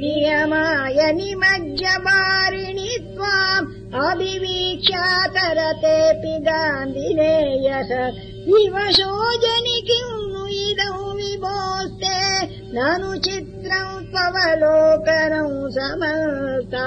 नियमाय निमज्जवारिणि त्वाम् अभिवीक्ष्यातरतेऽपि गान्धिनेयस विवशो जनि किम् इदौ विभोस्ते ननु चित्रम् त्ववलोकनौ समस्ता